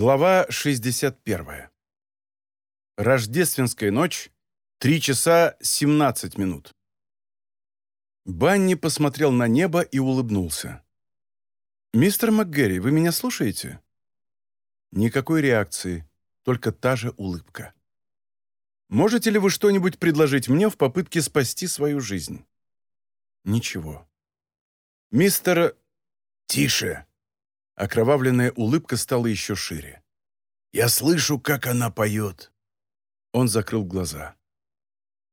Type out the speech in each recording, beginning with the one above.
Глава 61. Рождественская ночь, 3 часа 17 минут. Банни посмотрел на небо и улыбнулся. «Мистер МакГерри, вы меня слушаете?» Никакой реакции, только та же улыбка. «Можете ли вы что-нибудь предложить мне в попытке спасти свою жизнь?» «Ничего». «Мистер...» «Тише!» Окровавленная улыбка стала еще шире. «Я слышу, как она поет». Он закрыл глаза.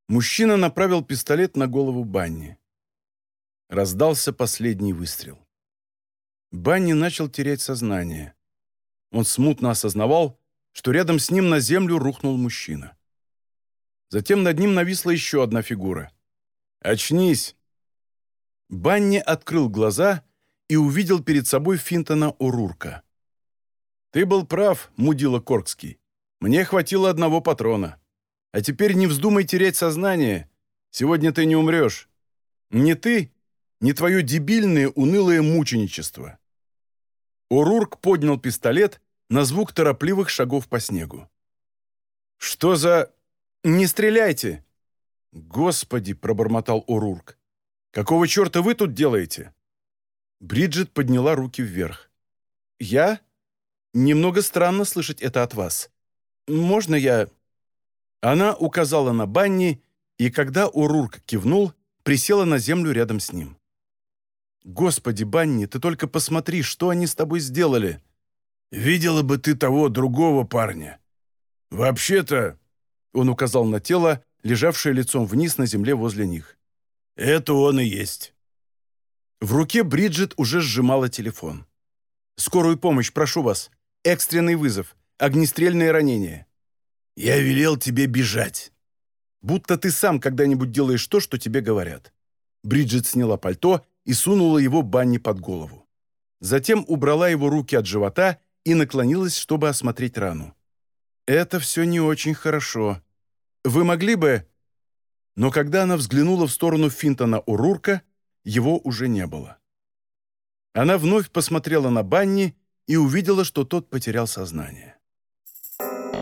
Мужчина направил пистолет на голову Банни. Раздался последний выстрел. Банни начал терять сознание. Он смутно осознавал, что рядом с ним на землю рухнул мужчина. Затем над ним нависла еще одна фигура. «Очнись!» Банни открыл глаза и увидел перед собой Финтона Урурка. «Ты был прав, мудила Коркский. Мне хватило одного патрона. А теперь не вздумай терять сознание. Сегодня ты не умрешь. Не ты, не твое дебильное, унылое мученичество». Урурк поднял пистолет на звук торопливых шагов по снегу. «Что за... Не стреляйте!» «Господи!» — пробормотал Урурк. «Какого черта вы тут делаете?» Бриджит подняла руки вверх. «Я? Немного странно слышать это от вас. Можно я...» Она указала на Банни, и когда Урурк кивнул, присела на землю рядом с ним. «Господи, Банни, ты только посмотри, что они с тобой сделали!» «Видела бы ты того другого парня. Вообще-то...» Он указал на тело, лежавшее лицом вниз на земле возле них. «Это он и есть». В руке Бриджит уже сжимала телефон. «Скорую помощь, прошу вас. Экстренный вызов. Огнестрельное ранение». «Я велел тебе бежать». «Будто ты сам когда-нибудь делаешь то, что тебе говорят». Бриджит сняла пальто и сунула его Банни под голову. Затем убрала его руки от живота и наклонилась, чтобы осмотреть рану. «Это все не очень хорошо. Вы могли бы...» Но когда она взглянула в сторону Финтона Урурка, его уже не было. Она вновь посмотрела на Банни и увидела, что тот потерял сознание.